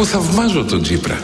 Εγώ θαυμάζω τον Τσίπρα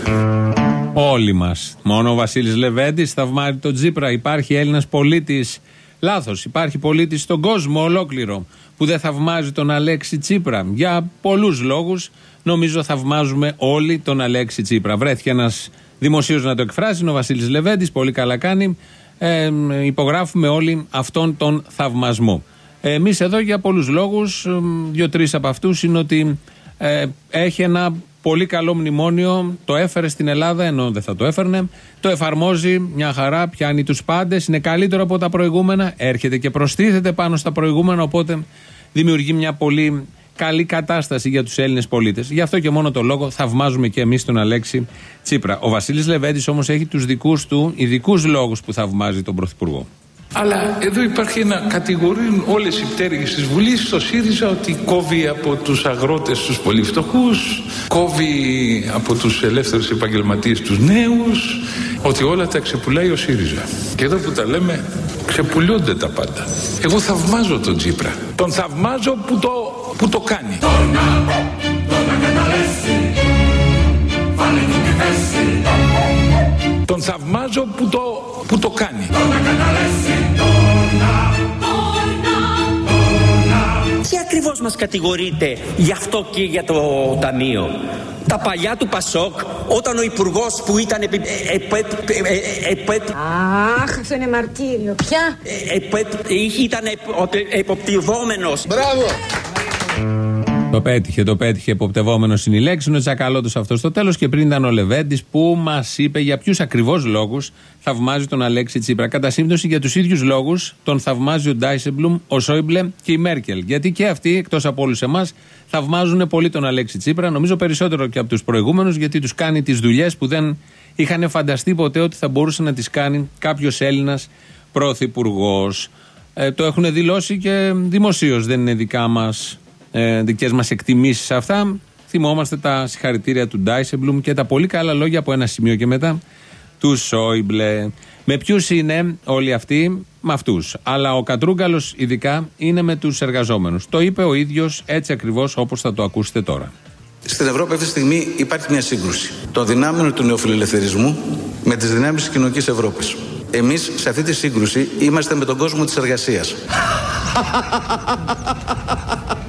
Όλοι μας. Μόνο ο Βασίλης Λεβέντης θαυμάζει τον Τσίπρα. Υπάρχει Έλληνας πολίτης. Λάθος. Υπάρχει πολίτης στον κόσμο ολόκληρο που δεν θαυμάζει τον Αλέξη Τσίπρα. Για πολλούς λόγους νομίζω θαυμάζουμε όλοι τον Αλέξη Τσίπρα. Βρέθηκε ένας δημοσίο να το εκφράσει, είναι ο Βασίλης Λεβέντης. Πολύ καλά κάνει. Ε, υπογράφουμε όλοι αυτόν τον θαυμασμό. Εμείς εδώ για πολλούς λόγους, δύο-τρεις από αυτούς είναι ότι ε, έχει ένα πολύ καλό μνημόνιο, το έφερε στην Ελλάδα ενώ δεν θα το έφερνε, το εφαρμόζει μια χαρά, πιάνει τους πάντες, είναι καλύτερο από τα προηγούμενα, έρχεται και προστίθεται πάνω στα προηγούμενα, οπότε δημιουργεί μια πολύ καλή κατάσταση για τους Έλληνες πολίτες. Γι' αυτό και μόνο το λόγο θαυμάζουμε και εμείς τον Αλέξη Τσίπρα. Ο Βασίλης Λεβέντης όμως έχει τους δικούς του ειδικούς λόγους που θαυμάζει τον Πρωθυπουργό. Αλλά εδώ υπάρχει ένα κατηγορούν όλες οι πτέρυγες της Βουλής στο ΣΥΡΙΖΑ ότι κόβει από τους αγρότες τους πολύ φτωχούς, κόβει από τους ελεύθερους επαγγελματίες τους νέους, ότι όλα τα ξεπουλάει ο ΣΥΡΙΖΑ. Και εδώ που τα λέμε ξεπουλούνται τα πάντα. Εγώ θαυμάζω τον Τζίπρα. Τον θαυμάζω που το, που το κάνει. Τον θαυμάζω που το, που το κάνει. Τι ακριβώς μας κατηγορείτε γι' αυτό και για το ταμείο. Τα παλιά του Πασόκ, όταν ο υπουργός που ήταν. Αχ, αυτό είναι μαρτύριο. Ποια; Ήταν εποπτευόμενος. Μπράβο! Το πέτυχε, το πέτυχε. Εποπτευόμενο είναι η λέξη. Είναι ο Τσακαλώτο αυτός στο τέλος. Και πριν ήταν ο Λεβέντης που μας είπε για ποιους ακριβώς λόγους θαυμάζει τον Αλέξη Τσίπρα. Κατά σύμπτωση για τους ίδιους λόγους τον θαυμάζει ο Ντάισεμπλουμ, ο Σόιμπλε και η Μέρκελ. Γιατί και αυτοί, εκτός από όλους εμάς, θαυμάζουν πολύ τον Αλέξη Τσίπρα. Νομίζω περισσότερο και από τους προηγούμενους, γιατί τους κάνει τις δουλειές που δεν είχαν φανταστεί ποτέ ότι θα μπορούσε να τις κάνει κάποιος Έλληνας πρωθυπουργός. Ε, το έχουν δηλώσει και δημοσίως, δεν είναι δικά μας ε, δικές μας εκτιμήσεις αυτά. Θυμόμαστε τα συγχαρητήρια του Ντάισεμπλουμ και τα πολύ καλά λόγια από ένα σημείο και μετά του Σόιμπλε. Με ποιους είναι όλοι αυτοί, με αυτούς. Αλλά ο Κατρούγκαλος, ειδικά, είναι με τους εργαζόμενους. Το είπε ο ίδιος έτσι ακριβώς όπως θα το ακούσετε τώρα. Στην Ευρώπη αυτή τη στιγμή υπάρχει μια σύγκρουση των δυνάμεων του νεοφιλελευθερισμού με τις δυνάμεις της κοινωνικής Ευρώπης. Εμείς σε αυτή τη σύγκρουση είμαστε με τον κόσμο της εργασίας.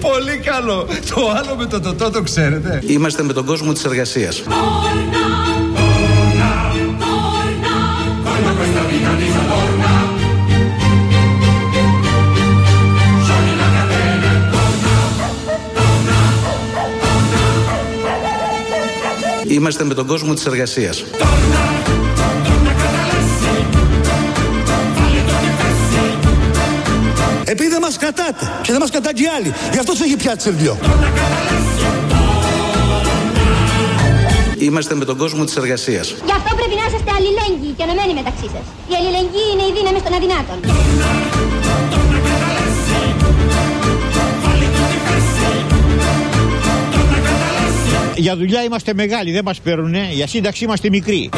Πολύ καλό. Το άλλο με το τοτό το ξέρετε. Είμαστε με τον κόσμο της εργασίας. Είμαστε με τον κόσμο της εργασίας. Επειδή δεν μας κατάτε και δεν μας κατάγει άλλοι. Γι' αυτό τους έχει πιάσει σερβιό. Είμαστε με τον κόσμο της εργασίας. Γι' αυτό πρέπει να είστε αλληλέγγυοι και ενωμένοι μεταξύ σας. Η αλληλεγγύη είναι η δύναμη των αδυνάτων. Για δουλειά είμαστε μεγάλοι, δεν μας παίρνουνε. Για σύνταξη είμαστε μικροί.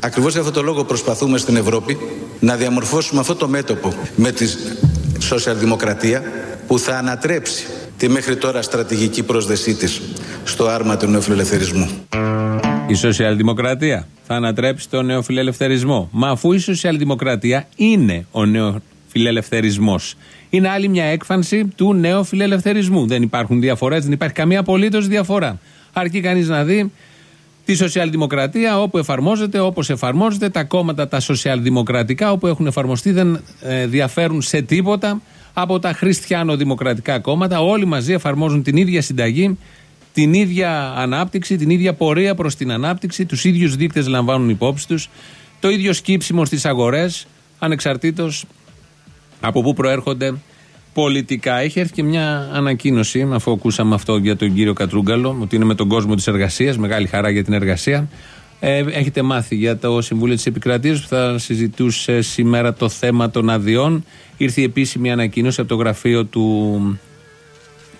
Ακριβώς για αυτό το λόγο προσπαθούμε στην Ευρώπη να διαμορφώσουμε αυτό το μέτωπο με τη σοσιαλδημοκρατία που θα ανατρέψει τη μέχρι τώρα στρατηγική πρόσδεσή της στο άρμα του νεοφιλελευθερισμού. Η σοσιαλδημοκρατία θα ανατρέψει τον νεοφιλελευθερισμό. Μα αφού η σοσιαλδημοκρατία είναι ο νεοφιλελευθερισμός. Είναι άλλη μια έκφανση του νεοφιλελευθερισμού. Δεν υπάρχουν διαφορές, δεν υπάρχει καμία απολύτως διαφορά. Αρκεί κανείς να δει τη σοσιαλδημοκρατία όπου εφαρμόζεται, όπως εφαρμόζεται. Τα κόμματα τα σοσιαλδημοκρατικά όπου έχουν εφαρμοστεί δεν ε, διαφέρουν σε τίποτα από τα χριστιανοδημοκρατικά κόμματα. Όλοι μαζί εφαρμόζουν την ίδια συνταγή, την ίδια ανάπτυξη, την ίδια πορεία προς την ανάπτυξη, τους ίδιους δείκτες λαμβάνουν υπόψη τους, το ίδιο σκύψιμο στις αγορές, ανεξαρτήτως από πού προέρχονται πολιτικά. Έχει έρθει και μια ανακοίνωση, αφού ακούσαμε αυτό για τον κύριο Κατρούγκαλο, ότι είναι με τον κόσμο της εργασίας. Μεγάλη χαρά για την εργασία. Ε, έχετε μάθει για το Συμβούλιο της Επικρατείας που θα συζητούσε σήμερα το θέμα των αδειών. Ήρθε η επίσημη ανακοίνωση από το γραφείο του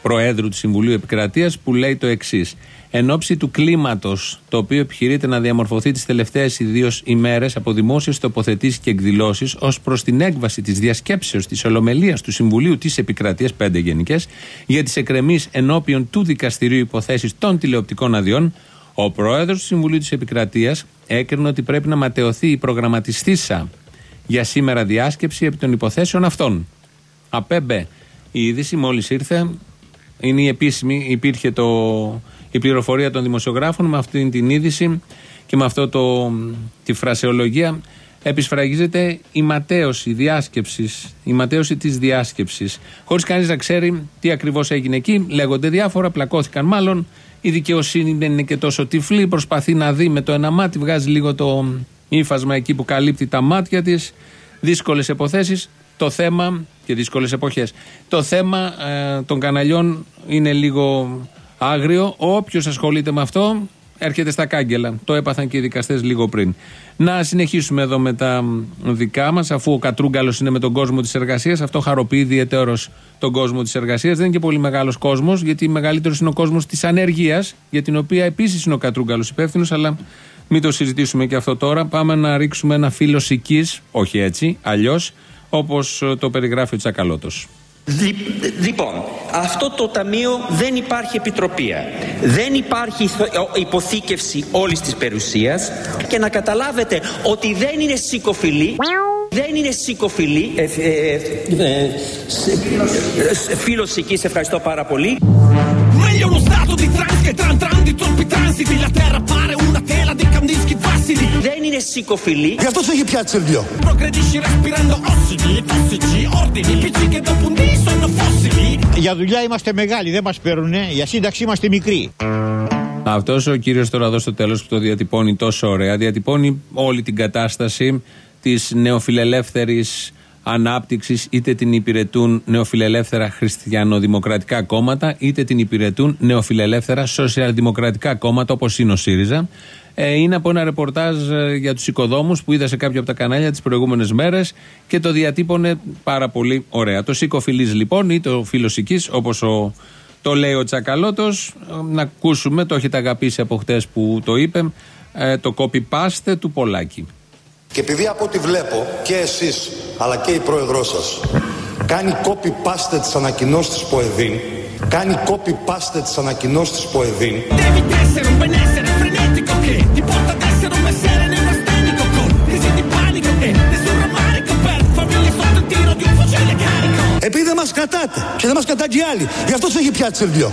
Προέδρου του Συμβουλίου Επικρατείας, που λέει το εξής. Εν ώψη του κλίματος, το οποίο επιχειρείται να διαμορφωθεί τις τελευταίες ιδίως ημέρες από δημόσιες τοποθετήσεις και εκδηλώσεις, ως προς την έκβαση της διασκέψεως της Ολομελίας του Συμβουλίου της Επικρατείας, πέντε γενικές, για τις εκκρεμεί ενώπιον του Δικαστηρίου Υποθέσεις των Τηλεοπτικών Αδειών, ο πρόεδρος του Συμβουλίου της Επικρατείας έκρινε ότι πρέπει να ματαιωθεί η προγραμματιστήσα για σήμερα διάσκεψη επί των υποθέσεων αυτών. Απέμπε. Η είδηση μόλις ήρθε, είναι η επίσημη, υπήρχε το, η πληροφορία των δημοσιογράφων με αυτή την είδηση και με αυτό το, τη φρασεολογία επισφραγίζεται η ματέωση διάσκεψης, η ματέωση της διάσκεψης. Χωρίς κανείς να ξέρει τι ακριβώς έγινε εκεί. Λέγονται διάφορα, πλακώθηκαν μάλλον. Η δικαιοσύνη δεν είναι και τόσο τυφλή. Προσπαθεί να δει με το ένα μάτι, βγάζει λίγο το ύφασμα εκεί που καλύπτει τα μάτια της. Δύσκολες υποθέσεις. Το θέμα και δύσκολες εποχές. Το θέμα ε, των καναλιών είναι λίγο άγριο. Όποιος ασχολείται με αυτό έρχεται στα κάγκελα. Το έπαθαν και οι δικαστές λίγο πριν. Να συνεχίσουμε εδώ με τα δικά μας, αφού ο Κατρούγκαλος είναι με τον κόσμο της εργασίας. Αυτό χαροποιεί ιδιαίτερος τον κόσμο της εργασίας. Δεν είναι και πολύ μεγάλος κόσμος, γιατί μεγαλύτερος είναι ο κόσμος της ανεργίας, για την οποία επίσης είναι ο Κατρούγκαλος υπεύθυνος, αλλά μην το συζητήσουμε και αυτό τώρα. Πάμε να ρίξουμε ένα φύλλο σικής, όχι έτσι, αλλιώς, όπως το περιγράφει ο Τσακαλώτος. Λοιπόν, αυτό το ταμείο δεν υπάρχει επιτροπία. Δεν υπάρχει υποθήκευση όλης της περιουσίας και να καταλάβετε ότι δεν είναι σικοφιλή δεν είναι σικοφιλή ε, ε, ε, Φίλος εκεί, σε ευχαριστώ πάρα πολύ Meglio uno stato di trans che tran tran di troppi transiti La terra pare Δεν είναι σικοφιλή Γι' αυτό σου έχει πιάσει σερβιό Progredisci respirando ossidi, tossici, ordini, PC che dopo un dì sono fossili Για δουλειά είμαστε μεγάλοι, δεν μας παίρνουν. Για σύνταξη είμαστε μικροί. Αυτός ο κύριος τώρα εδώ στο τέλος που το διατυπώνει τόσο ωραία, διατυπώνει όλη την κατάσταση της νεοφιλελεύθερης ανάπτυξης, είτε την υπηρετούν νεοφιλελεύθερα χριστιανοδημοκρατικά κόμματα, είτε την υπηρετούν νεοφιλελεύθερα σοσιαλδημοκρατικά κόμματα, όπως είναι ο ΣΥΡΙΖΑ. Ε, είναι από ένα ρεπορτάζ ε, για τους οικοδόμους που είδα σε κάποιο από τα κανάλια τις προηγούμενες μέρες και το διατύπωνε πάρα πολύ ωραία. Το σικοφιλή λοιπόν ή το φιλοσική, όπως το λέει ο Τσακαλώτος, ε, να ακούσουμε, το έχετε αγαπήσει από χτες που το είπε, το copy-paste του Πολάκη. Και επειδή από ό,τι βλέπω και εσείς αλλά και η πρόεδρός σας κάνει copy-paste τις ανακοινώσεις της ΠΟΕΔΗΝ κάνει copy-paste τις ανακοινώσεις της ΠΟΕΔΗΝ Επειδή δεν μας κατάτε και δεν μας κατάγει άλλοι. Γι' αυτό σου έχει πιάσει σερβιό.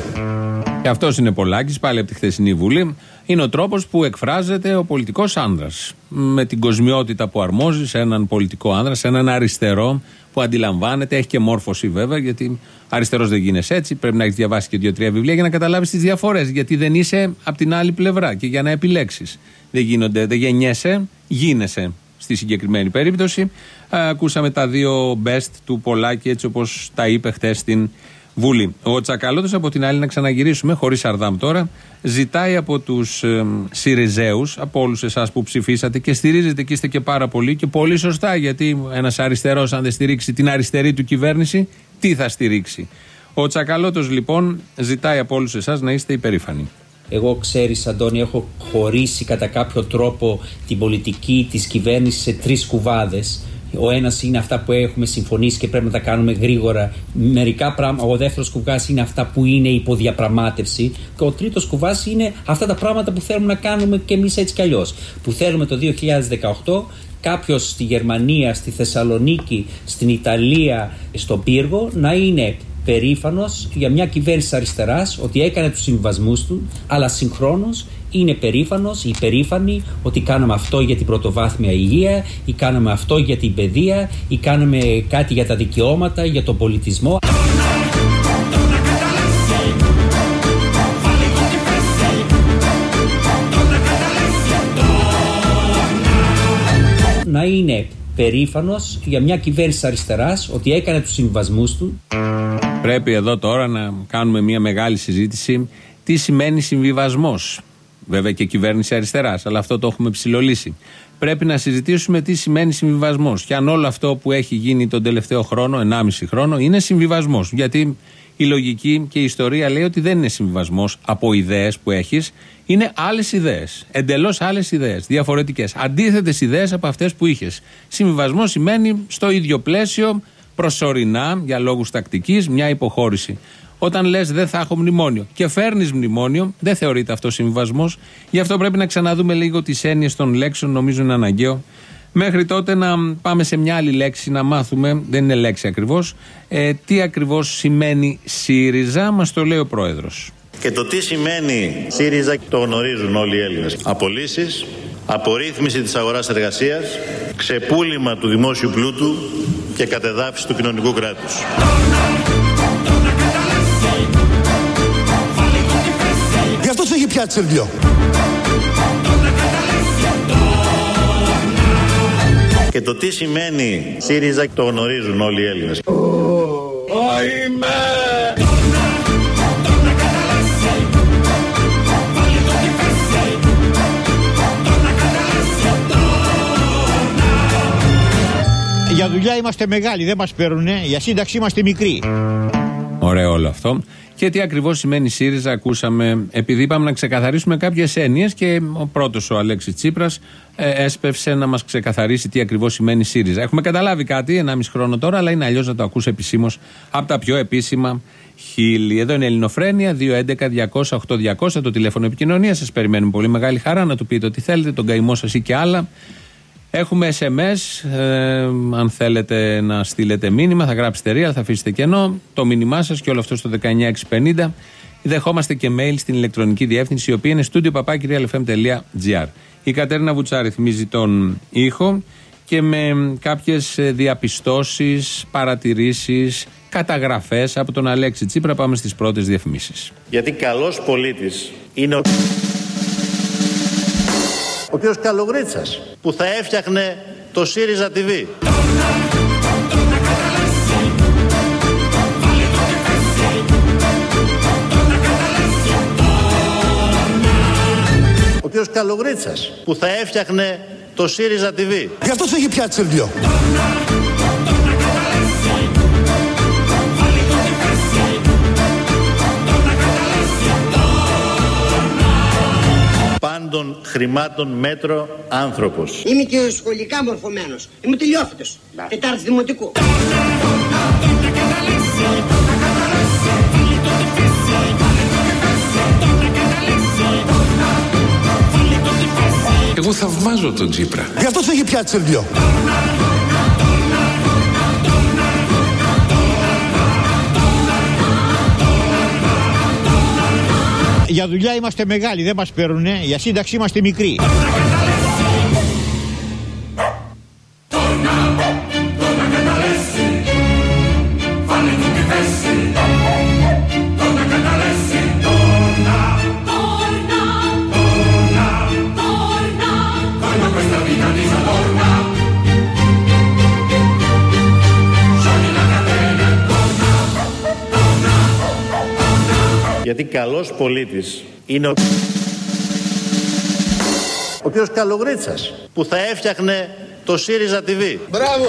Και αυτός είναι Πολάκης, πάλι από τη χθεσινή Βουλή. Είναι ο τρόπος που εκφράζεται ο πολιτικός άνδρας. Με την κοσμιότητα που αρμόζει σε έναν πολιτικό άνδρα, σε έναν αριστερό που αντιλαμβάνεται, έχει και μόρφωση βέβαια, γιατί αριστερός δεν γίνεσαι έτσι. Πρέπει να έχεις διαβάσει και δύο-τρία βιβλία για να καταλάβεις τις διαφορές. Γιατί δεν είσαι από την άλλη πλευρά και για να επιλέξεις. Δεν γίνονται, δεν γεννιέσαι, γίνεσαι στη συγκεκριμένη περίπτωση. Ακούσαμε τα δύο best του Πολάκη έτσι όπως τα είπε χθες στην Βουλή. Ο Τσακαλώτος από την άλλη, να ξαναγυρίσουμε, χωρίς Αρδάμ τώρα, ζητάει από τους ε, Σιριζέους, από όλους εσάς που ψηφίσατε και στηρίζετε και είστε και πάρα πολύ και πολύ σωστά, γιατί ένας αριστερός, αν δεν στηρίξει την αριστερή του κυβέρνηση, τι θα στηρίξει. Ο Τσακαλώτος λοιπόν ζητάει από όλους εσάς να είστε υπερήφανοι. Εγώ ξέρεις Αντώνη έχω χωρίσει κατά κάποιο τρόπο την πολιτική της κυβέρνησης σε τρεις κουβάδες ο ένας είναι αυτά που έχουμε συμφωνήσει και πρέπει να τα κάνουμε γρήγορα. Μερικά πράγματα. Ο δεύτερος κουβάς είναι αυτά που είναι υποδιαπραγμάτευση. Και ο τρίτος κουβάς είναι αυτά τα πράγματα που θέλουμε να κάνουμε και εμείς έτσι κι αλλιώς. Που θέλουμε το 2018 κάποιος στη Γερμανία, στη Θεσσαλονίκη, στην Ιταλία, στον Πύργο να είναι περήφανος για μια κυβέρνηση αριστεράς ότι έκανε τους συμβασμούς του, αλλά συγχρόνως είναι περήφανος ή περήφανη ότι κάναμε αυτό για την πρωτοβάθμια υγεία, ή κάναμε αυτό για την παιδεία, ή κάναμε κάτι για τα δικαιώματα, για τον πολιτισμό. Να είναι περήφανος για μια κυβέρνηση αριστεράς ότι έκανε τους συμβασμούς του. Πρέπει εδώ τώρα να κάνουμε μια μεγάλη συζήτηση τι σημαίνει συμβιβασμός; Βέβαια και κυβέρνηση αριστεράς, αλλά αυτό το έχουμε ψηλολύσει. Πρέπει να συζητήσουμε τι σημαίνει συμβιβασμός. Και αν όλο αυτό που έχει γίνει τον τελευταίο χρόνο, 1,5 χρόνο, είναι συμβιβασμός. Γιατί Η λογική και η ιστορία λέει ότι δεν είναι συμβιβασμός από ιδέες που έχεις, είναι άλλες ιδέες. Εντελώς άλλες ιδέες. Διαφορετικές. Αντίθετες ιδέες από αυτές που είχες. Συμβιβασμός σημαίνει στο ίδιο πλαίσιο, προσωρινά, για λόγους τακτικής, μια υποχώρηση. Όταν λες δεν θα έχω μνημόνιο και φέρνεις μνημόνιο, δεν θεωρείται αυτός συμβιβασμό. Γι' αυτό πρέπει να ξαναδούμε λίγο τις έννοιες των λέξεων, νομίζω είναι αναγκαίο. Μέχρι τότε να πάμε σε μια άλλη λέξη να μάθουμε, δεν είναι λέξη ακριβώς, ε, τι ακριβώς σημαίνει ΣΥΡΙΖΑ, μας το λέει ο πρόεδρος. Και το τι σημαίνει ΣΥΡΙΖΑ το γνωρίζουν όλοι οι Έλληνες. Απολύσεις, απορρίθμιση της αγοράς εργασίας, ξεπούλημα του δημόσιου πλούτου και κατεδάφιση του κοινωνικού κράτους. Γι' αυτό τους έχει πιάσει Σερβιό. Και το τι σημαίνει ΣΥΡΙΖΑ το γνωρίζουν όλοι οι Έλληνες. Για δουλειά είμαστε μεγάλοι, δεν μας παίρνουν. Για σύνταξη είμαστε μικροί. Ωραίο όλο αυτό. Και τι ακριβώς σημαίνει ΣΥΡΙΖΑ, ακούσαμε. Επειδή είπαμε να ξεκαθαρίσουμε κάποιες έννοιες και ο πρώτος, ο Αλέξης Τσίπρας, έσπευσε να μας ξεκαθαρίσει τι ακριβώς σημαίνει ΣΥΡΙΖΑ. Έχουμε καταλάβει κάτι, 1,5 χρόνο τώρα, αλλά είναι αλλιώς να το ακούσει επισήμως από τα πιο επίσημα χείλη. Εδώ είναι η Ελληνοφρένεια, 211-200-8200, το τηλέφωνο επικοινωνίας. Σας περιμένουμε πολύ μεγάλη χαρά να του πείτε ό,τι θέλετε, τον καημό σας ή και άλλα. Έχουμε SMS. Ε, αν θέλετε να στείλετε μήνυμα, θα γράψετε ρία, θα αφήσετε κενό. Το μήνυμά σας και όλο αυτό στο 19650. Δεχόμαστε και mail στην ηλεκτρονική διεύθυνση, η οποία είναι studio Η Κατέρινα Βουτσάρη θυμίζει τον ήχο και με κάποιες διαπιστώσεις, παρατηρήσεις, καταγραφές από τον Αλέξη Τσίπρα πάμε στις πρώτες διαφημίσεις. Γιατί καλός πολίτης είναι ο ο κ. Καλογρίτσας που θα έφτιαχνε το ΣΥΡΙΖΑ TV. Ο κ. Καλογρίτσας που θα έφτιαχνε το ΣΥΡΙΖΑ TV. Γι' αυτό τους έχει πιάσει Σερβιό. Πάντων χρημάτων μέτρο άνθρωπος. Είμαι και σχολικά μορφωμένος. Είμαι τελειόφυτος. Τετάρτη δημοτικού. Εγώ θαυμάζω τον Τσίπρα. Γι' αυτό τους έχει πιάσει Σερβιό. Για δουλειά είμαστε μεγάλοι, δεν μας παίρνουν. Για σύνταξη είμαστε μικροί. Καλός πολίτης είναι ο... Ο κ. Καλογρίτσας που θα έφτιαχνε το ΣΥΡΙΖΑ TV. Μπράβο.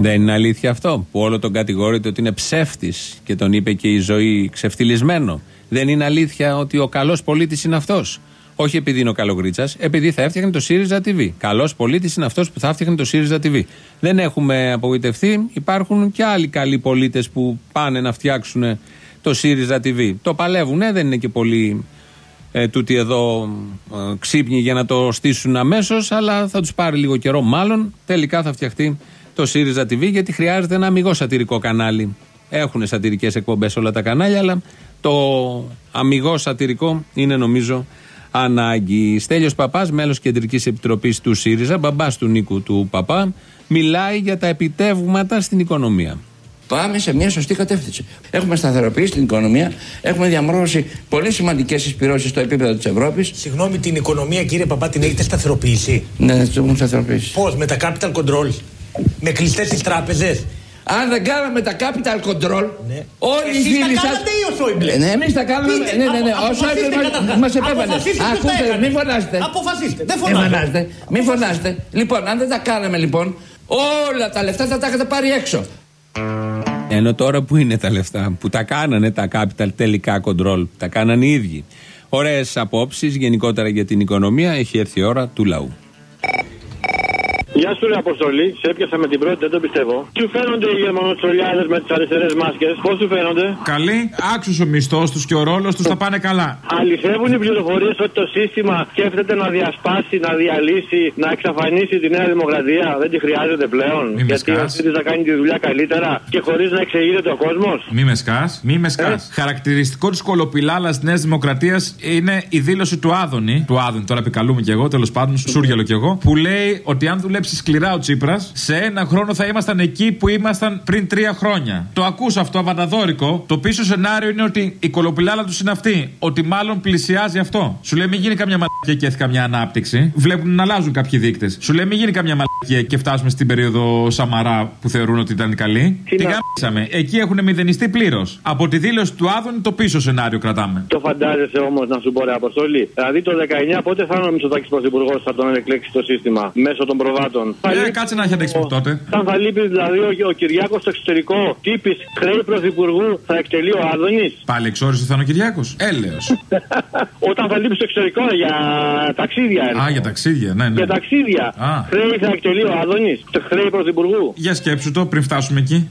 Δεν είναι αλήθεια αυτό που όλο τον κατηγορείται ότι είναι ψεύτης και τον είπε και η ζωή ξεφτυλισμένο. Δεν είναι αλήθεια ότι ο καλός πολίτης είναι αυτός. Όχι επειδή είναι ο Καλογρίτσας, επειδή θα έφτιαχνε το ΣΥΡΙΖΑ TV. Καλός πολίτης είναι αυτός που θα έφτιαχνε το ΣΥΡΙΖΑ TV. Δεν έχουμε απογοητευτεί. Υπάρχουν και άλλοι καλοί πολίτες που πάνε να φτιάξουν το ΣΥΡΙΖΑ TV. Το παλεύουν, δεν είναι και πολύ ε, τούτοι εδώ ε, ξύπνοι για να το στήσουν αμέσως, αλλά θα τους πάρει λίγο καιρό. Μάλλον τελικά θα φτιαχτεί το ΣΥΡΙΖΑ TV, γιατί χρειάζεται ένα αμυγός σατυρικό κανάλι. Έχουν σατυρικές εκπομπές όλα τα κανάλια, αλλά το αμυγός σατυρικό είναι νομίζω ανάγκη. Στέλιος Παπάς, μέλος κεντρικής επιτροπής του ΣΥΡΙΖΑ, μπαμπάς του Νίκου του Παπά, μιλάει για τα επιτεύγματα στην οικονομία. Πάμε σε μια σωστή κατεύθυνση. Έχουμε σταθεροποιήσει την οικονομία, έχουμε διαμόρφωση πολύ σημαντικές εισπυρώσεις στο επίπεδο της Ευρώπης. Συγγνώμη, την οικονομία, κύριε Παπά, την έχετε σταθεροποιήσει; Ναι, την έχουμε σταθεροποιήσει. Πώς, με τα capital control, με κλειστές τις τράπεζες; Αν δεν κάναμε τα capital control, Ναι. όλοι οι Εσείς τα φίλοι σα. κάνατε ή ο Σόιμπλε; Ναι, εμείς τα κάναμε. Πείτε, ναι, ναι, ναι. απο- Ο αποφασίστε Σόιμπλε καταρχάς. μα επέβαλε. Αποφασίστε ποιος τα Ακούστε, έκανε. μην φωνάζετε. Αποφασίστε, δεν Μην φωνάζω. φωνάζετε. Μην φωνάζετε. Λοιπόν, αν δεν τα κάναμε λοιπόν, όλα τα λεφτά θα τα έχετε πάρει έξω. Ενώ τώρα που είναι τα λεφτά, που τα κάνανε τα capital τελικά control, τα κάνανε οι ίδιοι. Ωραίες απόψεις γενικότερα για την οικονομία. Έχει έρθει η ώρα του λαού. Γεια σου, ρε Αποστολή. Σε έπιασα με την πρώτη, δεν το πιστεύω. Σου φαίνονται οι γερμανοτσολιάδε με τις αριστερές μάσκες. Πώς σου φαίνονται; Καλή, άξιος ο μισθός τους και ο ρόλος τους θα πάνε καλά. Αληθεύουν οι πληροφορίες ότι το σύστημα σκέφτεται να διασπάσει, να διαλύσει, να εξαφανίσει τη Νέα Δημοκρατία; Δεν τη χρειάζεται πλέον. Μη με γιατί σκάς. ο ΣΥΡΙΖΑ θα κάνει τη δουλειά καλύτερα και χωρίς να εξηγείται ο κόσμος. Μη με σκάς, μη με σκάς. Χαρακτηριστικό της κολοπηλάλας της Νέας Δημοκρατίας είναι η δήλωση του Άδωνη. Του Άδωνη, τώρα επικαλούμε κι εγώ, τέλος πάντων, σούργελο κι εγώ. Που λέει ότι αν δουλέψει σκληρά ο Τσίπρας, σε ένα χρόνο θα ήμασταν εκεί που ήμασταν πριν τρία χρόνια. Το ακούς αυτό, αβανταδόρικο. Το πίσω σενάριο είναι ότι η κολοπηλάλα τους είναι αυτή. Ότι μάλλον πλησιάζει αυτό. Σου λέει μην γίνει καμιά μαλακία και έρθει καμιά ανάπτυξη. Βλέπουν να αλλάζουν κάποιοι δείκτες. Σου λέει μην γίνει καμιά μαλακία και φτάσουμε στην περίοδο Σαμαρά που θεωρούν ότι ήταν καλή. Τι Τι να- γάμισαμε. Εκεί έχουν μηδενιστεί πλήρως. Από τη δήλωση του Άδωνη το πίσω σενάριο κρατάμε. Το φαντάζεσαι όμως να σου πω ρε Αποστολή. Δηλαδή το 19 πότε θα είναι ο Μητσοτάκης Πρωθυπουργός θα τον εκλέξει το σύστημα μέσω των προβάτων. Ε, κάτσε να έχει αντέξει μέχρι τότε. Αν θα λείπει δηλαδή ο, ο Κυριάκος στο εξωτερικό τύπης χρέη Πρωθυπουργού θα εκτελεί ο Άδωνης; Πάλι εξόρισε θα είναι ο Κυριάκος. Έλεος. Όταν θα λείπει στο εξωτερικό για ταξίδια. εννοώ. Α, για ταξίδια, ναι, ναι. Για ταξίδια. Α. Χρέη θα εκτελεί ο Άδωνης. Το χρέη Πρωθυπουργού. Για σκέψου το πριν φτάσουμε εκεί.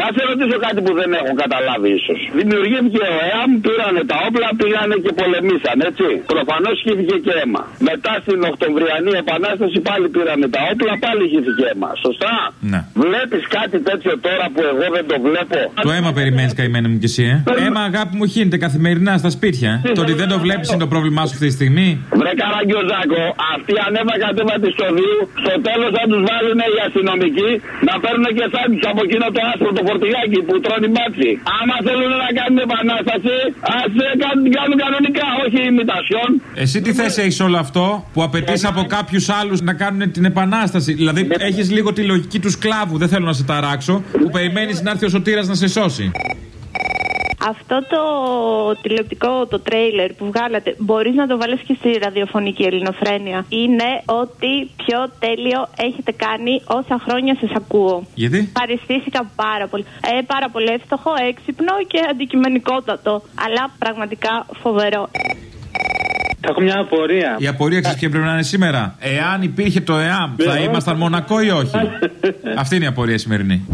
Να σε ρωτήσω κάτι που δεν έχω καταλάβει ίσως. Δημιουργήθηκε ο ΕΑΜ, πήρανε τα όπλα, πήγανε και πολεμήσαν, έτσι. Προφανώς χύθηκε και αίμα. Μετά στην Οκτωβριανή Επανάσταση πάλι πήρανε τα όπλα, πάλι χύθηκε αίμα. Σωστά; Ναι. Βλέπεις κάτι τέτοιο τώρα που εγώ δεν το βλέπω; Το αίμα περιμένεις, καημένη μου κι εσύ, ε; Αίμα, αγάπη μου, χύνεται καθημερινά στα σπίτια. ε; Το ότι δεν το βλέπεις είναι το πρόβλημά σου αυτή τη στιγμή; Βρε Καραγκιόζάκο, αυτοί ανέβα κατέβα τη οδείου, στο τέλος θα τους βάλουν οι αστυνομικοί να παίρνουν και σάντουιτς από εκείνο το άσπρο το φορτηγάκι που τρώνε μάτσι. Άμα θέλουν να κάνουν επανάσταση, ας κάνουν, κάνουν κανονικά, όχι ιμιτασιόν. Εσύ τι θέση έχεις όλο αυτό που απαιτείς από κάποιους άλλους να κάνουν την επανάσταση; Δηλαδή έχεις λίγο τη λογική του σκλάβου, δεν θέλω να σε ταράξω, που περιμένεις να έρθει ο σωτήρας να σε σώσει. Αυτό το τηλεοπτικό, το τρέιλερ που βγάλατε, μπορείς να το βάλεις και στη ραδιοφωνική ελληνοφρένεια; Είναι ότι πιο τέλειο έχετε κάνει όσα χρόνια σας ακούω. Γιατί; Παριστήθηκα πάρα πολύ. Ε, πάρα πολύ εύστοχο, έξυπνο και αντικειμενικότατο. Αλλά πραγματικά φοβερό. Έχω μια απορία. Η απορία ξέρεις ποια πρέπει να είναι σήμερα; Εάν υπήρχε το ΕΑΜ, θα ήμασταν Μονακό ή όχι; Αυτή είναι η απορία σημερινή.